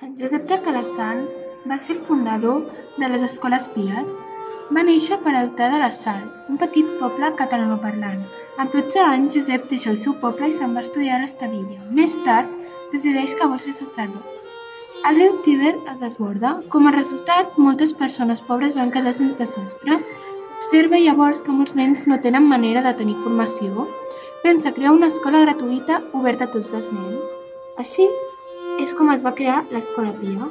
Sant Josep de Calassanç va ser el fundador de les Escoles Pies. Va néixer per Altar de la Sal, un petit poble catalanoparlant. Amb 12 anys, Josep deixa el seu poble i se'n va estudiar a l'Estadilla. Més tard, decideix que vol ser sacerdot. El riu Tíber es desborda. Com a resultat, moltes persones pobres van quedar sense sostre. Observa llavors que molts nens no tenen manera de tenir formació. Pensa crear una escola gratuïta oberta a tots els nens. Així és com es va crear l'Escola Pia.